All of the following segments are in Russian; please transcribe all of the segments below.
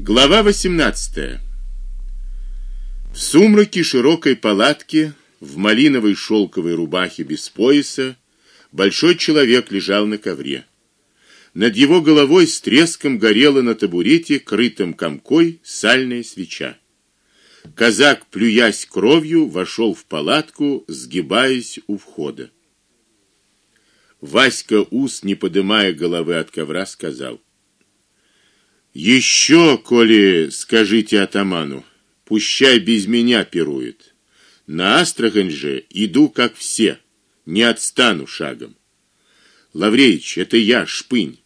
Глава 18. В сумраке широкой палатки, в малиновой шелковой рубахе без пояса, большой человек лежал на ковре. Над его головой с треском горела на табурете, крытым комкой, сальная свеча. Казак, плюясь кровью, вошел в палатку, сгибаясь у входа. Васька Ус, не поднимая головы от ковра, сказал: еще, коли скажите атаману, пущай без меня пирует. На Астрахань же иду как все, не отстану шагом. Лавреич, это я, Шпынь.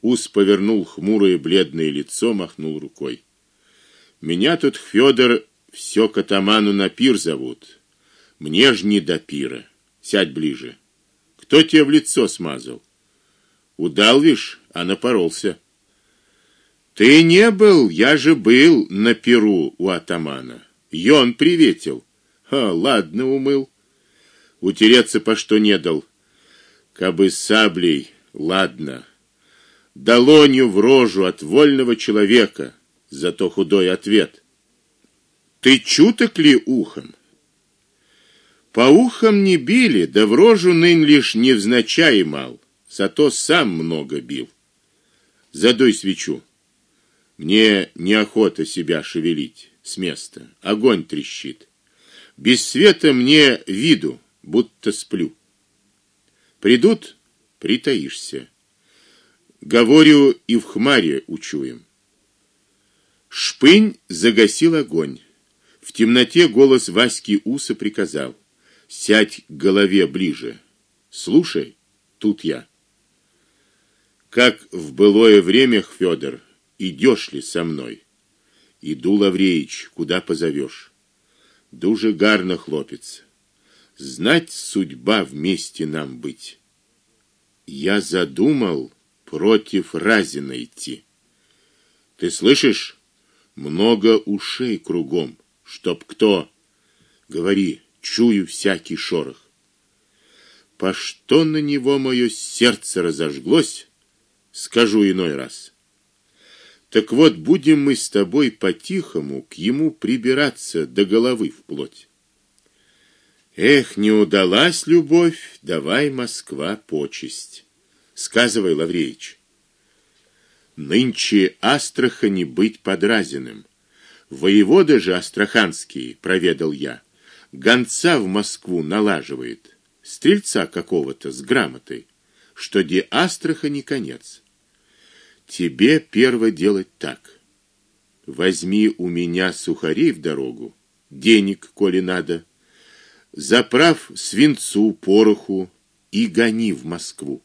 Ус повернул хмурое бледное лицо, махнул рукой. Меня тут Федор все к атаману на пир зовут. Мне ж не до пира. Сядь ближе. Кто тебе в лицо смазал? Удал вишь, а напоролся. Ты не был, я же был на перу у атамана. И он приветил. А, ладно, умыл. Утереться по что не дал. Кабы саблей, ладно. Долонью в рожу от вольного человека, за то худой ответ. Ты чуток ли ухом? По ухам не били, да в рожу нынь лишь невзначай мал, зато сам много бил. Задуй свечу. Мне неохота себя шевелить с места. Огонь трещит. Без света мне виду, будто сплю. Придут, притаишься. Говорю, и в хмаре учуем. Шпынь загасил огонь. В темноте голос Васьки Уса приказал: "Сядь к голове ближе. Слушай, тут я". Как в былое время, Федор, идешь ли со мной? Иду, Лавреич, куда позовешь. Дуже гарно, хлопец. Знать судьба вместе нам быть. Я задумал против Разина идти. Ты слышишь? Много ушей кругом, чтоб кто говори, чую всякий шорох. По что на него мое сердце разожглось, скажу иной раз. Так вот, будем мы с тобой по-тихому к ему прибираться до головы вплоть. Эх, не удалась любовь, давай, Москва, почесть. Сказывай, Лавреич. Нынче Астрахани быть подразенным. Воевода же астраханский, проведал я, гонца в Москву налаживает, стрельца какого-то с грамотой, что де Астрахани конец. Тебе перво делать так. Возьми у меня сухарей в дорогу, денег, коли надо, заправ свинцу, пороху и гони в Москву.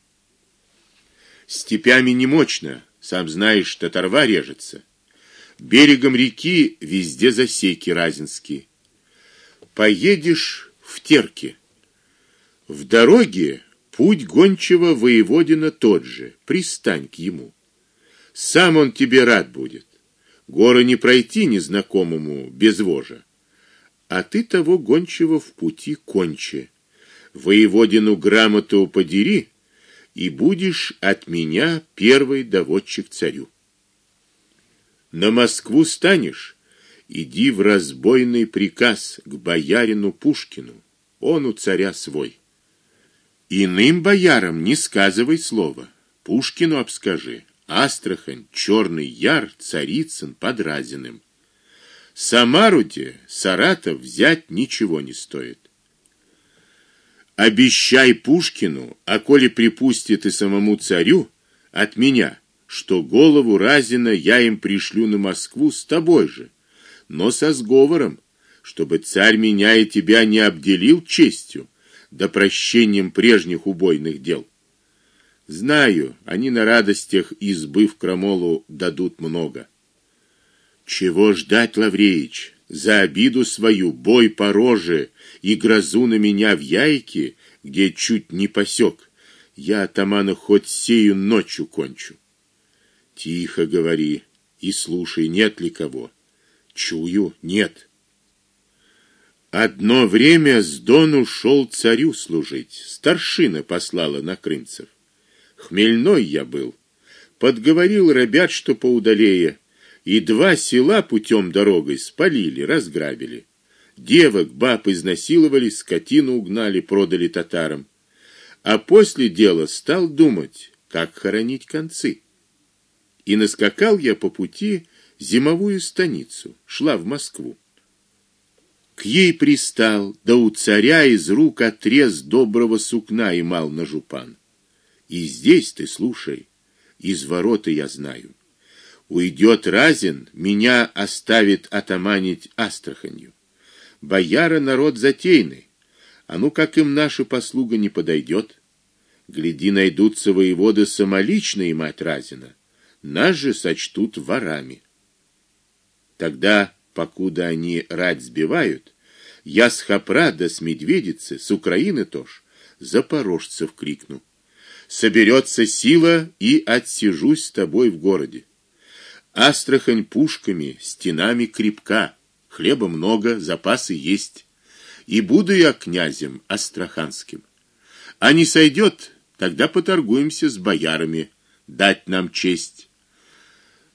Степями не мощно, сам знаешь, татарва режется. Берегом реки везде засеки разинские. Поедешь в Терки. В дороге путь гончего воеводина тот же, пристань к ему. Сам он тебе рад будет. Горы не пройти незнакомому без вожа. А ты того гончего в пути кончи. Воеводину грамоту подери, и будешь от меня первый доводчик царю. На Москву станешь, иди в разбойный приказ к боярину Пушкину. Он у царя свой. Иным боярам не сказывай слова. Пушкину обскажи. Астрахань, Черный Яр, Царицын под Разиным. Самаруде, Саратов взять ничего не стоит. Обещай Пушкину, а коли припустит и самому царю от меня, что голову Разина я им пришлю на Москву с тобой же, но со сговором, чтобы царь меня и тебя не обделил честью, да прощением прежних убойных дел. Знаю, они на радостях избы в Крамолу дадут много. Чего ждать, Лавреич? За обиду свою бой по роже и грозу на меня в яйке, где чуть не посек. Я атамана хоть сею ночью кончу. Тихо говори и слушай, нет ли кого. Чую, нет. Одно время с Дону шел царю служить. Старшина послала на крынцев. Хмельной я был. Подговорил ребят, что поудалее, И два села путем дорогой спалили, разграбили. Девок, баб изнасиловали, скотину угнали, продали татарам. А после дела стал думать, как хоронить концы. И наскакал я по пути зимовую станицу, шла в Москву. К ей пристал, да у царя из рук отрез доброго сукна и мал на жупан. И здесь ты слушай, из ворота я знаю. Уйдет Разин, меня оставит атаманить Астраханью. Бояра народ затейный. А ну как им наша послуга не подойдет? Гляди, найдутся воеводы самоличные мать Разина. Нас же сочтут ворами. Тогда, покуда они рать сбивают, я с Хапра до с Медведицы, с Украины тоже, запорожцев крикну. Соберется сила и отсижусь с тобой в городе. Астрахань пушками, стенами крепка, хлеба много, запасы есть. И буду я князем астраханским. А не сойдет, тогда поторгуемся с боярами, дать нам честь.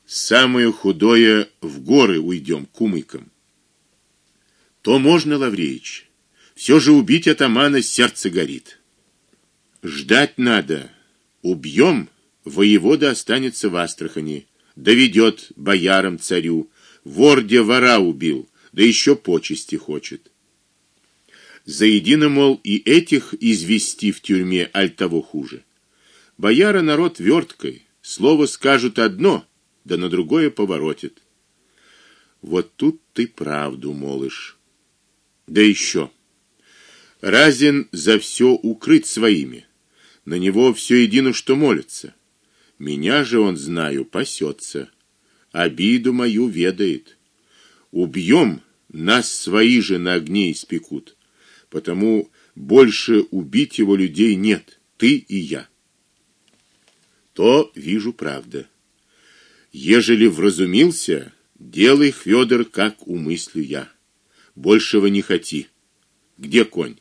Самое худое в горы уйдем кумыком. То можно, Лавреич. Все же убить атамана сердце горит. Ждать надо. Убьем, воевода останется в Астрахани доведет боярам царю, ворде вора убил, да еще почести хочет. Заедино, мол, и этих извести в тюрьме, аль того хуже. Бояра народ верткой, слово скажут одно, да на другое поворотит. Вот тут ты правду молишь. Да еще Разин за все укрыть своими. На него все едино что молится. Меня же он, знаю, пасется. Обиду мою ведает. Убьем, нас свои же на огне испекут. Потому больше убить его людей нет, ты и я. То вижу правда. Ежели вразумился, делай, Федор, как умыслю я. Большего не хоти. Где конь?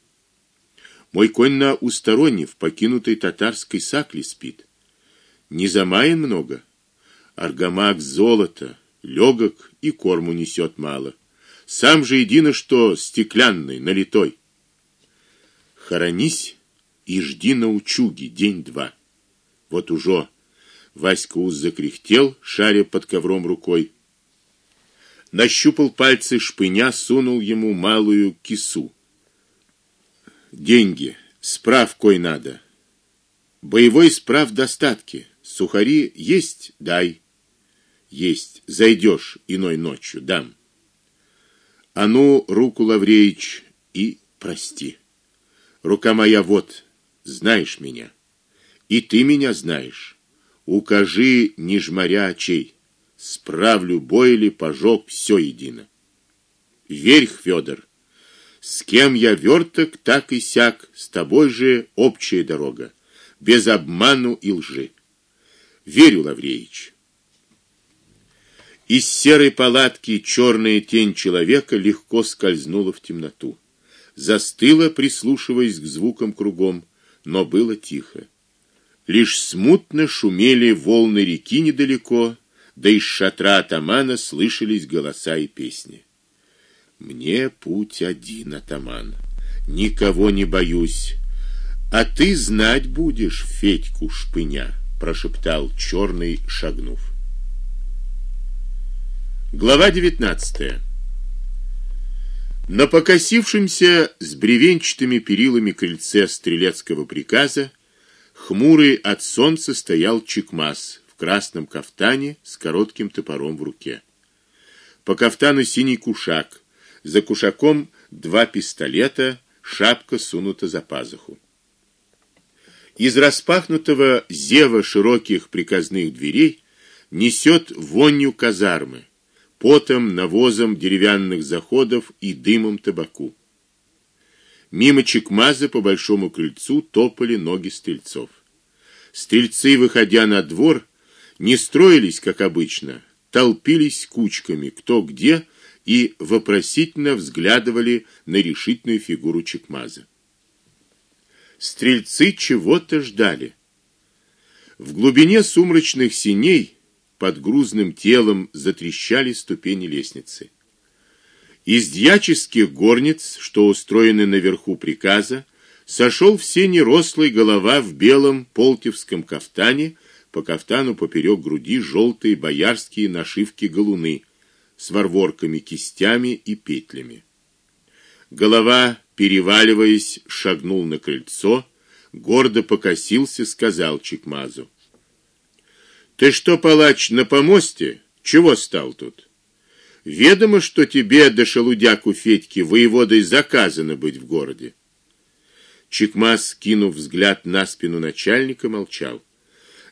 Мой конь на устороне в покинутой татарской сакле спит. Не замаян много. Аргамак золото, легок и корму несет мало. Сам же едино что стеклянный, налитой. Хоронись и жди на учуге день-два. Вот уже Васька уз закряхтел, шаря под ковром рукой. Нащупал пальцы шпыня, сунул ему малую кису. Деньги, справкой надо. Боевой справ достатки. Сухари есть, дай. Есть, зайдешь иной ночью, дам. А ну, руку Лавреич и прости. Рука моя вот, знаешь меня. И ты меня знаешь. Укажи, не жморя очей. Справлю бой или пожог все едино. Верь, Федор. С кем я верток, так и сяк, с тобой же общая дорога, без обману и лжи. Верю, Лавреич. Из серой палатки черная тень человека легко скользнула в темноту. Застыла, прислушиваясь к звукам кругом, но было тихо. Лишь смутно шумели волны реки недалеко, да из шатра атамана слышались голоса и песни. Мне путь один, атаман. Никого не боюсь. А ты знать будешь Федьку Шпыня прошептал черный, шагнув. Глава 19. На покосившемся с бревенчатыми перилами крыльце стрелецкого приказа хмурый от солнца стоял Чекмас в красном кафтане с коротким топором в руке. По кафтану синий кушак, за кушаком два пистолета, шапка сунута за пазуху. Из распахнутого зева широких приказных дверей несет вонью казармы, потом, навозом деревянных заходов и дымом табаку. Мимо Чекмаза по большому крыльцу топали ноги стрельцов. Стрельцы, выходя на двор, не строились, как обычно, толпились кучками, кто где, и вопросительно взглядывали на решительную фигуру Чекмаза. Стрельцы чего-то ждали. В глубине сумрачных синей под грузным телом затрещали ступени лестницы. Из дьяческих горниц, что устроены наверху приказа, сошел в сене рослый голова в белом полтевском кафтане, по кафтану поперек груди желтые боярские нашивки галуны с ворворками, кистями и петлями. Голова, переваливаясь, шагнул на крыльцо, гордо покосился, сказал Чекмазу: "Ты что, палач, на помосте? Чего стал тут? Ведомо, что тебе до шелудяку Федьки воеводой заказано быть в городе". Чекмаз, кинув взгляд на спину начальника, молчал.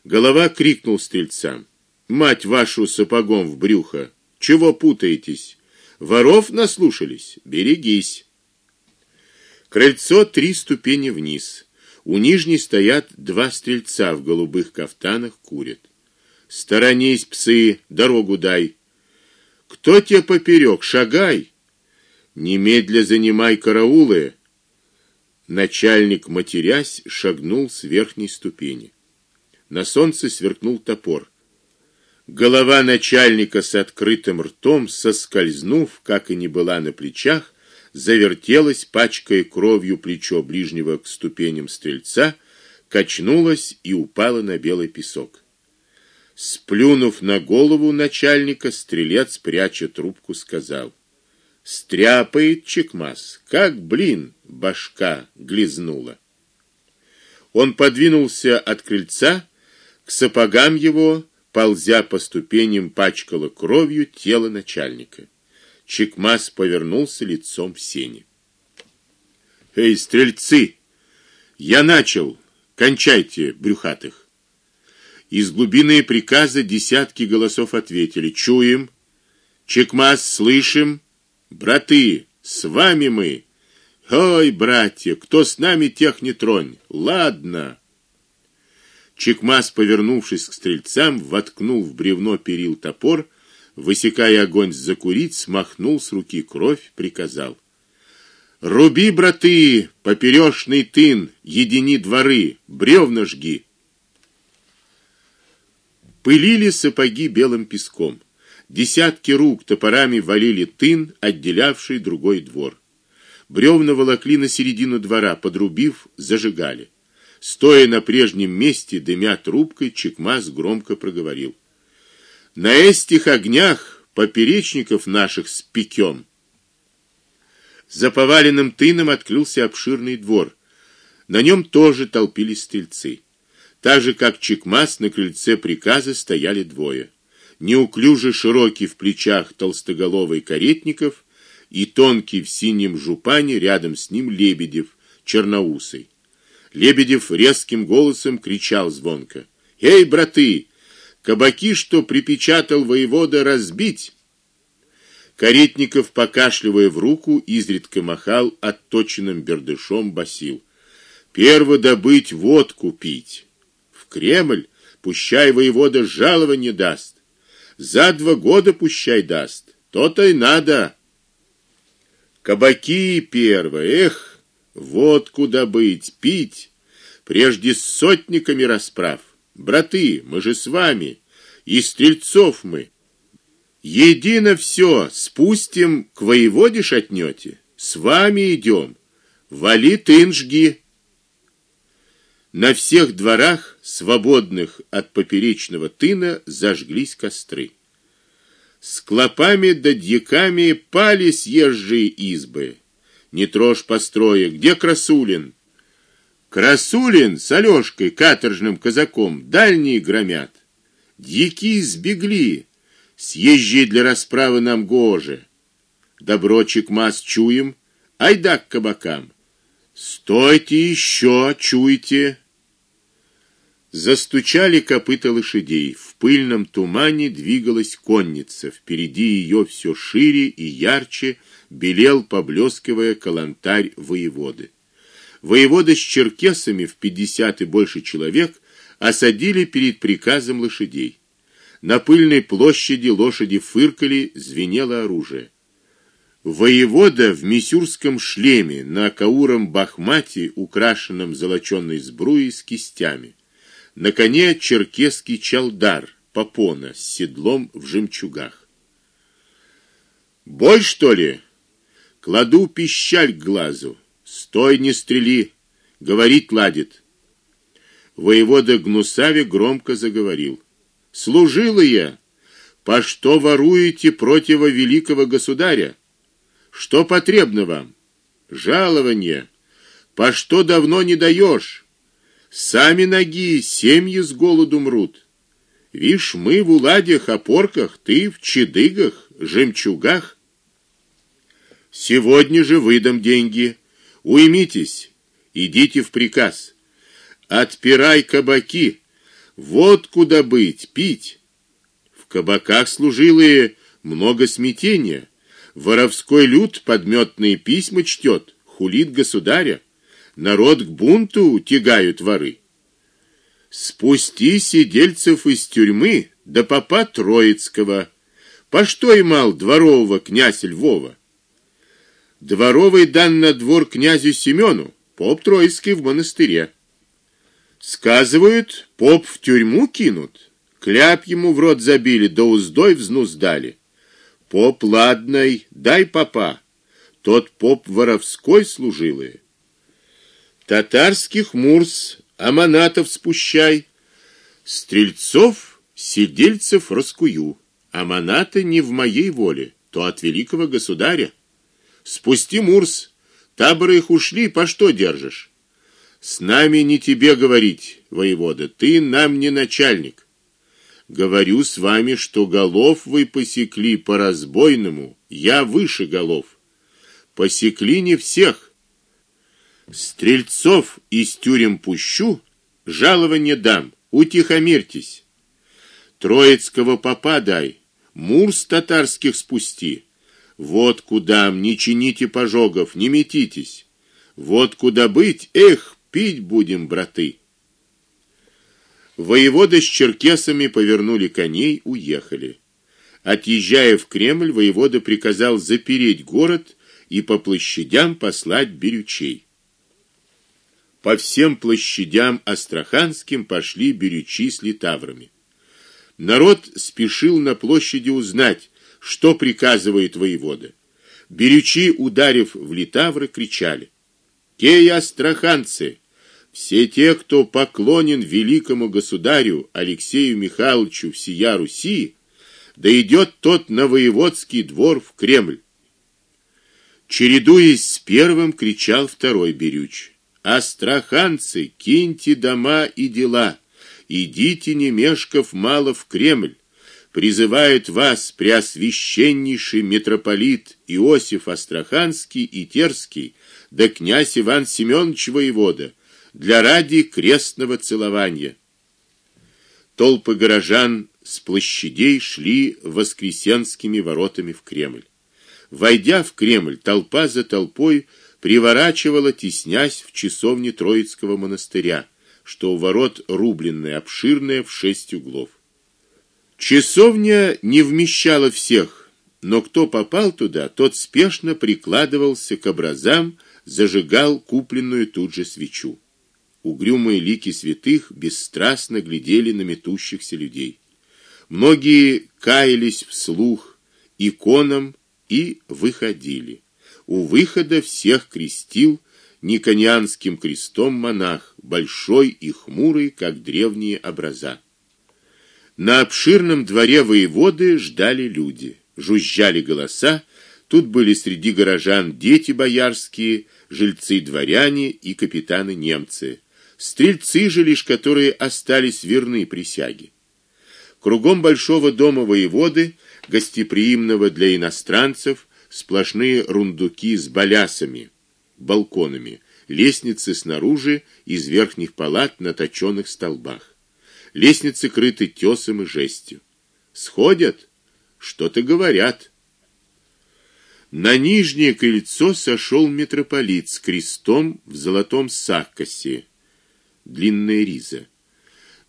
Голова крикнул стрельцам: "Мать вашу сапогом в брюхо! Чего путаетесь? Воров наслушались, берегись!" Крыльцо три ступени вниз. У нижней стоят два стрельца в голубых кафтанах, курят. Сторонись, псы, дорогу дай. Кто тебе поперек, шагай. Немедля занимай караулы. Начальник, матерясь, шагнул с верхней ступени. На солнце сверкнул топор. Голова начальника с открытым ртом, соскользнув, как и не была на плечах, завертелась, пачкая кровью плечо ближнего к ступеням стрельца, качнулась и упала на белый песок. Сплюнув на голову начальника, стрелец, пряча трубку, сказал: "Стряпает чекмас, как блин, башка глизнула". Он подвинулся от крыльца к сапогам его, ползя по ступеням, пачкало кровью тело начальника. Чекмас повернулся лицом в сени. Эй, стрельцы, я начал. Кончайте, брюхатых. Из глубины приказа десятки голосов ответили: "Чуем. Чекмас, слышим. Браты, с вами мы. Ой, братья, кто с нами, тех не тронь. Ладно". Чекмас, повернувшись к стрельцам, воткнул в бревно перил топор высекая огонь закурить, смахнул с руки кровь, приказал: "Руби, браты, поперёшный тын, едини дворы, бревна жги". Пылили сапоги белым песком. Десятки рук топорами валили тын, отделявший другой двор. Бревна волокли на середину двора, подрубив, зажигали. Стоя на прежнем месте, дымя трубкой, Чекмаз громко проговорил: на этих огнях поперечников наших спекём. За поваленным тыном открылся обширный двор. На нем тоже толпились стрельцы. Так же как Чекмас на крыльце приказа стояли двое. Неуклюже широкий в плечах толстоголовый каретников и тонкий в синем жупане рядом с ним Лебедев, черноусый. Лебедев резким голосом кричал звонко: "Эй, браты, Кабаки, что припечатал воевода, разбить. Каретников, покашливая в руку, изредка махал отточенным бердышом басил: "Перво добыть водку пить. В Кремль пущай воевода жалование даст. За два года пущай даст. То-то и надо. Кабаки перво, эх, водку добыть, пить, прежде с сотниками расправ. Браты, мы же с вами, и стрельцов мы. Едино все, спустим к воеводе шатнете. С вами идем. Вали тынжги. На всех дворах, свободных от поперечного тына, зажглись костры. С клопами да дьяками пали съезжие избы. Не трожь построек, где Красулин? Красулин с Алёшкой, каторжным казаком, дальние громят. Дьяки сбегли. Съезжи для расправы нам гоже. Доброчек мас чуем, айда к кабакам. Стойте еще, чуйте. Застучали копыта лошадей. В пыльном тумане двигалась конница. Впереди ее все шире и ярче белел, поблескивая калантарь воеводы. Воевода с черкесами в пятьдесят и больше человек осадили перед приказом лошадей. На пыльной площади лошади фыркали, звенело оружие. Воевода в мисюрском шлеме на кауром бахмате, украшенном золочёной сбруей с кистями. На коне черкесский чалдар, попона с седлом в жемчугах. Бой что ли? Кладу пищаль к глазу. Стой, не стрели, говорить ладит. Воевода Гнусаве громко заговорил: "Служилые, по что воруете против великого государя? Что потребно вам? Жалование. По что давно не даешь? Сами ноги семьи с голоду мрут. Вишь, мы в уладях, опорках, ты в чедыгах, жемчугах. Сегодня же выдам деньги. Уймитесь, идите в приказ. Отпирай кабаки. Вот куда быть, пить. В кабаках служилые много смятения. Воровской люд подметные письма чтет, хулит государя. Народ к бунту тягают воры. Спусти сидельцев из тюрьмы до попа Троицкого. По что и мал дворового князя Львова? Дворовый дан на двор князю Семену, поп Троицкий в монастыре. Сказывают, поп в тюрьму кинут. Кляп ему в рот забили, да уздой взнуздали. Поп ладный, дай попа. Тот поп воровской служилый. Татарских мурс, аманатов спущай. Стрельцов, сидельцев раскую. Аманаты не в моей воле, то от великого государя. Спусти мурс, таборы их ушли, по что держишь? С нами не тебе говорить, воевода, ты нам не начальник. Говорю с вами, что голов вы посекли по разбойному, я выше голов. Посекли не всех. Стрельцов из тюрем пущу, жалование дам, утихомирьтесь. Троицкого попа дай, мурс татарских спусти. Вот куда не чините пожогов, не метитесь. Вот куда быть, эх, пить будем, браты. Воеводы с черкесами повернули коней, уехали. Отъезжая в Кремль, воевода приказал запереть город и по площадям послать берючей. По всем площадям астраханским пошли берючи с литаврами. Народ спешил на площади узнать, что приказывает воевода. Берючи, ударив в литавры, кричали: "Кей астраханцы, все те, кто поклонен великому государю Алексею Михайловичу всея Руси, да идет тот на воеводский двор в Кремль. Чередуясь с первым, кричал второй берюч: "Астраханцы, киньте дома и дела, идите немешков мало в Кремль" призывает вас преосвященнейший митрополит Иосиф Астраханский и Терский, да князь Иван Семенович воевода, для ради крестного целования. Толпы горожан с площадей шли воскресенскими воротами в Кремль. Войдя в Кремль, толпа за толпой приворачивала, теснясь в часовне Троицкого монастыря, что у ворот рубленная, обширная в шесть углов. Часовня не вмещала всех, но кто попал туда, тот спешно прикладывался к образам, зажигал купленную тут же свечу угрюмые лики святых бесстрастно глядели на метущихся людей. Многие каялись вслух иконам и выходили. У выхода всех крестил никонианским крестом монах, большой и хмурый, как древние образа. На обширном дворе воеводы ждали люди, жужжали голоса, тут были среди горожан дети боярские, жильцы дворяне и капитаны немцы стрельцы же лишь, которые остались верны присяге. Кругом большого дома воеводы, гостеприимного для иностранцев, сплошные рундуки с балясами, балконами, лестницы снаружи из верхних палат на точёных столбах. Лестницы крыты тесом и жестью. Сходят, что-то говорят. На нижнее крыльцо сошел митрополит с крестом в золотом саккосе длинная риза.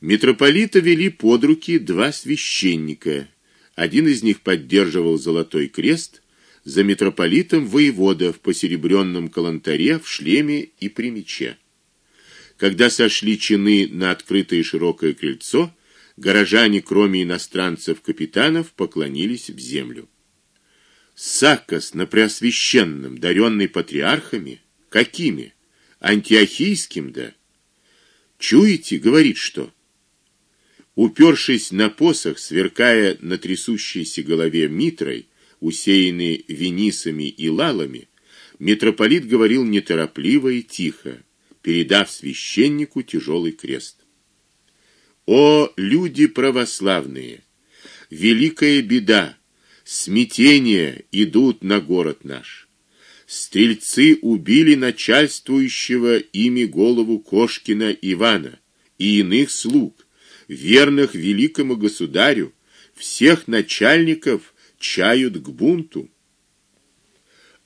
Митрополита вели под руки два священника. Один из них поддерживал золотой крест, за митрополитом воевода в посеребренном калантаре, в шлеме и при мече. Когда сошли чины на открытое широкое крыльцо, Горожане, кроме иностранцев-капитанов, поклонились в землю. Саккос на преосвященном, даренный патриархами, какими? Антиохийским, да? Чуете, говорит что? Упершись на посох, сверкая на трясущейся голове митрой, усеянной венисами и лалами, митрополит говорил неторопливо и тихо, передав священнику тяжелый крест. О, люди православные, великая беда, смятение идут на город наш. Стрельцы убили начальствующего ими голову Кошкина Ивана и иных слуг, верных великому государю, всех начальников чают к бунту.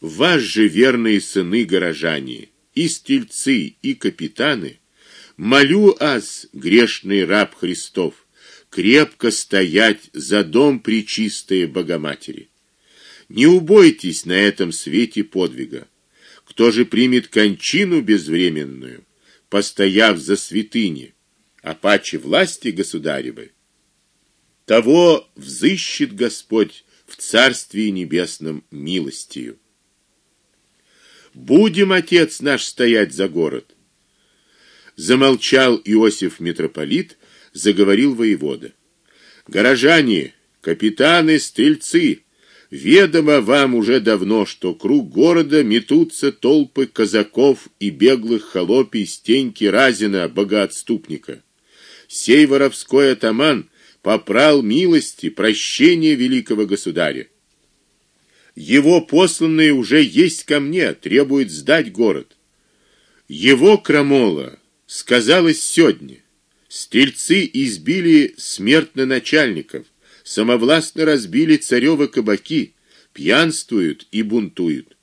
Вас же верные сыны горожане, и стрельцы, и капитаны, Молю вас, грешный раб Христов, крепко стоять за дом пречистой Богоматери. Не убойтесь на этом свете подвига. Кто же примет кончину безвременную, постояв за святыни, а паче власти государевой, того взыщет Господь в Царстве небесном милостью. Будем, отец наш, стоять за город замолчал Иосиф митрополит, заговорил воевода. Горожане, капитаны, стрельцы, ведомо вам уже давно, что круг города метутся толпы казаков и беглых холопий Стеньки Разина, богоотступника. Сей воровской атаман попрал милости, прощения великого государя. Его посланные уже есть ко мне, требуют сдать город. Его крамола сказалось сегодня. Стрельцы избили смертно начальников, самовластно разбили царёвы кабаки, пьянствуют и бунтуют.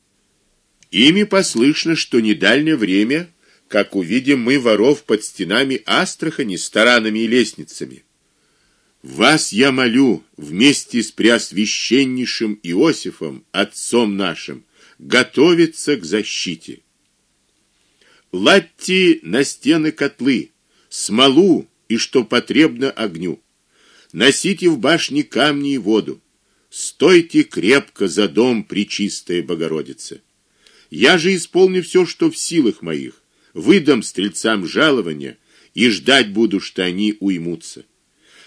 Ими послышно, что недальнее время, как увидим мы воров под стенами Астрахани с таранами и лестницами. Вас я молю вместе с преосвященнейшим Иосифом, отцом нашим, готовиться к защите. Ладьте на стены котлы, смолу и что потребно огню. Носите в башне камни и воду. Стойте крепко за дом пречистая Богородица. Я же исполню все, что в силах моих. Выдам стрельцам жалование и ждать буду, что они уймутся.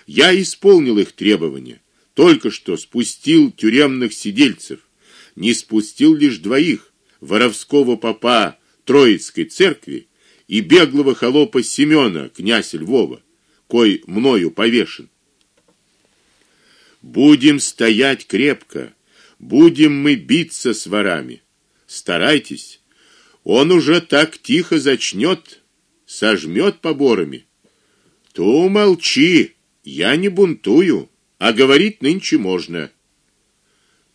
Я исполнил их требования. Только что спустил тюремных сидельцев, не спустил лишь двоих: воровского попа Троицкой церкви и беглого холопа Семёна, князя Львова, кой мною повешен. Будем стоять крепко, будем мы биться с ворами. Старайтесь. Он уже так тихо зачнет, сожмет поборами. То молчи, я не бунтую, а говорить нынче можно.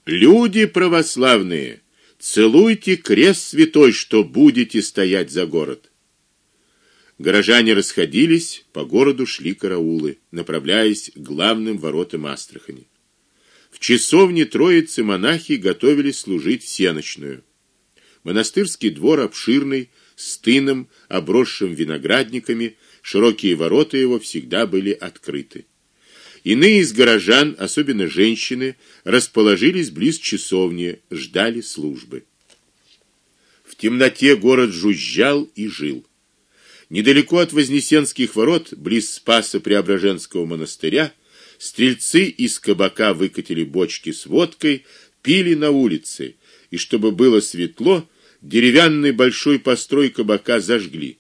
Люди православные, Целуйте крест святой, что будете стоять за город. Горожане расходились, по городу шли караулы, направляясь к главным воротам Астрахани. В часовне Троицы монахи готовились служить всеночную. Монастырский двор обширный, с тыном, обросшим виноградниками, широкие ворота его всегда были открыты. Иные из горожан, особенно женщины, расположились близ часовни, ждали службы. В темноте город жужжал и жил. Недалеко от Вознесенских ворот, близ Спаса Преображенского монастыря, стрельцы из кабака выкатили бочки с водкой, пили на улице, и чтобы было светло, деревянный большой построй кабака зажгли.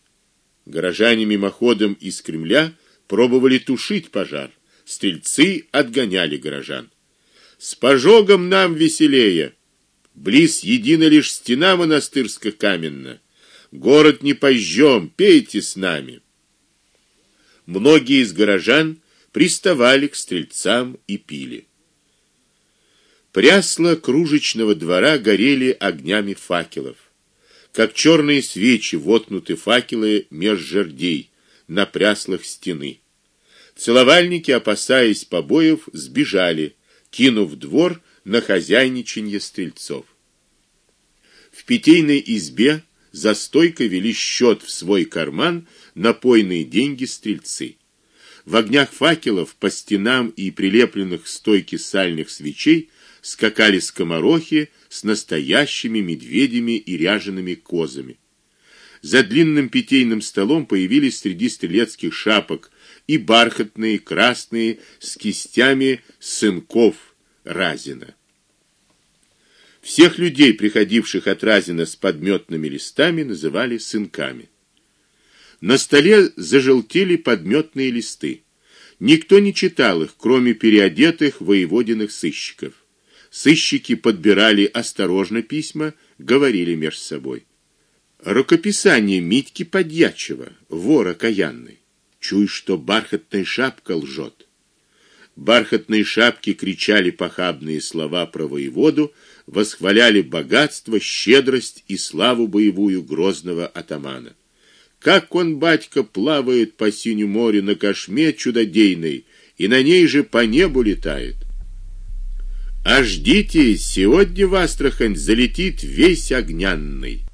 Горожане мимоходом из Кремля пробовали тушить пожар стрельцы отгоняли горожан. С пожогом нам веселее. Близ едина лишь стена монастырская каменная. Город не пожжем, пейте с нами. Многие из горожан приставали к стрельцам и пили. Прясла кружечного двора горели огнями факелов. Как черные свечи воткнуты факелы меж жердей на пряслах стены. Целовальники, опасаясь побоев, сбежали, кинув двор на хозяйничанье стрельцов. В питейной избе за стойкой вели счет в свой карман напойные деньги стрельцы. В огнях факелов по стенам и прилепленных к стойке сальных свечей скакали скоморохи с настоящими медведями и ряжеными козами. За длинным питейным столом появились среди стрелецких шапок и бархатные красные с кистями сынков Разина. Всех людей, приходивших от Разина с подметными листами, называли сынками. На столе зажелтели подметные листы. Никто не читал их, кроме переодетых воеводиных сыщиков. Сыщики подбирали осторожно письма, говорили меж собой. Рукописание Митьки Подьячева, вора каянный. Чуй, что бархатная шапка лжет. Бархатные шапки кричали похабные слова про воеводу, восхваляли богатство, щедрость и славу боевую грозного атамана. Как он, батька, плавает по синему морю на кошме чудодейной, и на ней же по небу летает. А ждите, сегодня в Астрахань залетит весь огнянный.